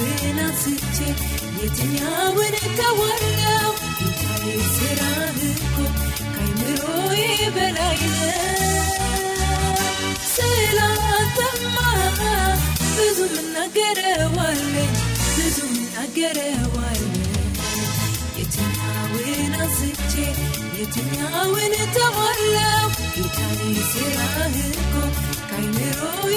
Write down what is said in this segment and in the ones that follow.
አንስቼ የትኛውን እተዋለው? ጌታዬ ስራህ እኮ ከአይምሮዬ በላይ ነው። ስላንተማ ብዙ ምናገረዋለኝ ብዙ ምናገረዋለኝ የትኛውን አንስቼ የትኛውን እተዋለው? ጌታዬ ስራህ እኮ ከአይምሮዬ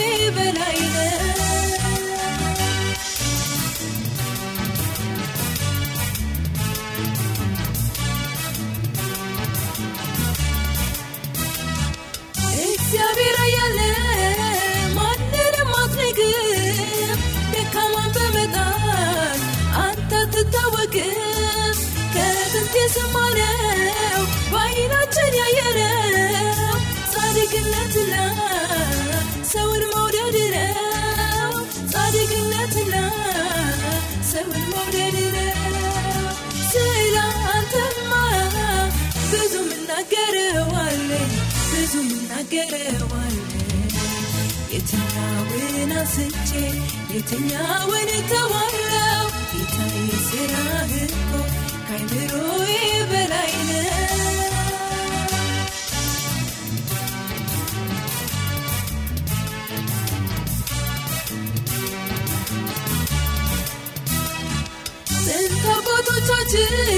የትኛውን አንስቼ የትኛውን እተዋለው? ጌታዬ ስራህ እኮ ከአይምሮዬ በላይ ነው። ጥንት አባቶቻችን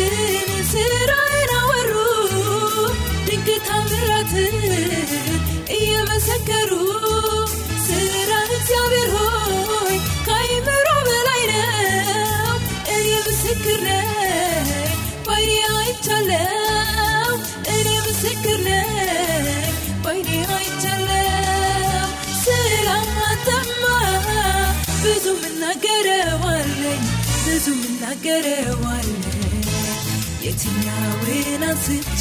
ምናገረዋለኝ ብዙ ምናገረዋለኝ የትኛውን አንስቼ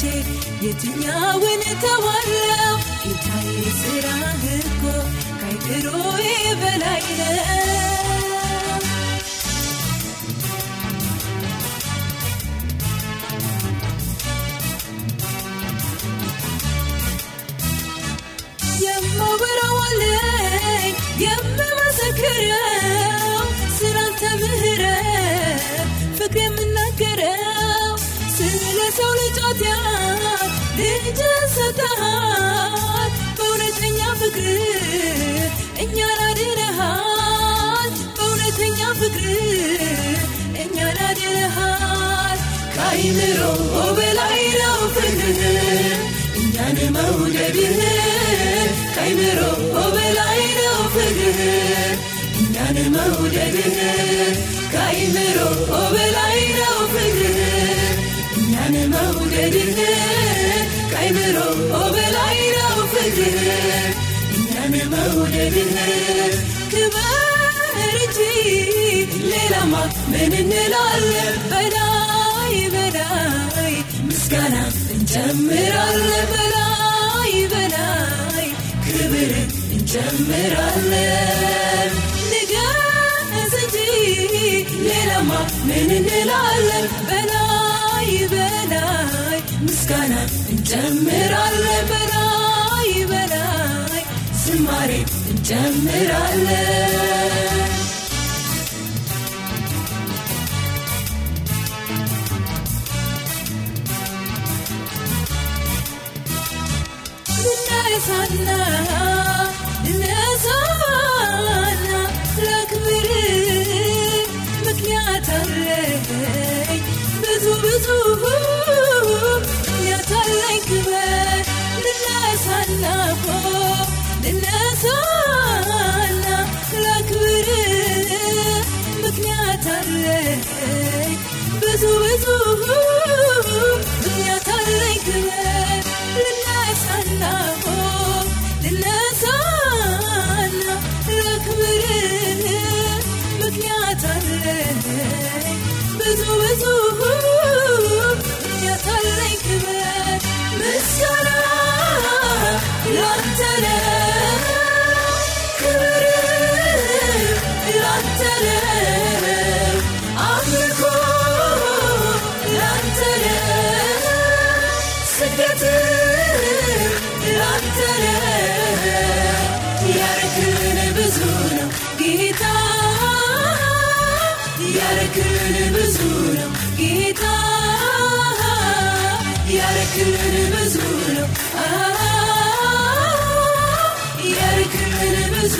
የትኛውን እተዋለው? ጌታዬ ስራህ እኮ ከአይምሮዬ በላይ ነው። የማወራዋለኝ የምመሰክረው ስለ ሰው ልጅ ኃጢአት ልጅ ሰጥተሃል በእውነተኛ ፍቅር እኛን አድነሃል በእውነተኛ ፍቅር እኛን አድነሃል ከአይምሮ በላይ ነው ፍቅር እኛን መውደድህ ከአይምሮ በላይ ነው ፍቅር እኛን መውደድህ መውደድህ ከአይምሮ በላይ ነው ፍቅር እኛን መውደድህ ክበር እንጂ ሌላማ ምን እንላለን? በላይ በላይ ምስጋና እንጨምራለን። በላይ በላይ ክብር እንጨምራለን። ንገስ እንጂ ሌላማ ምን እንላለን? በላይ በላይ ምስጋና እንጨምራለን። በላይ በላይ ዝማሬ እንጨምራለን። ያረክልን ብዙ ነው ጌታ። ያረክልን ብዙ ነው። ያረክልን ብዙ